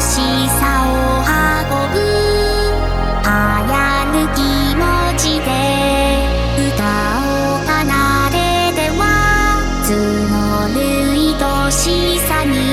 しさを運ぶ。ぬ気持ちで歌を奏でてはもる愛しさに